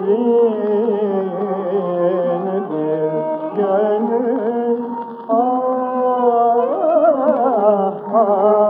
Ah, ah, ah.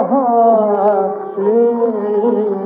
Ah, oh,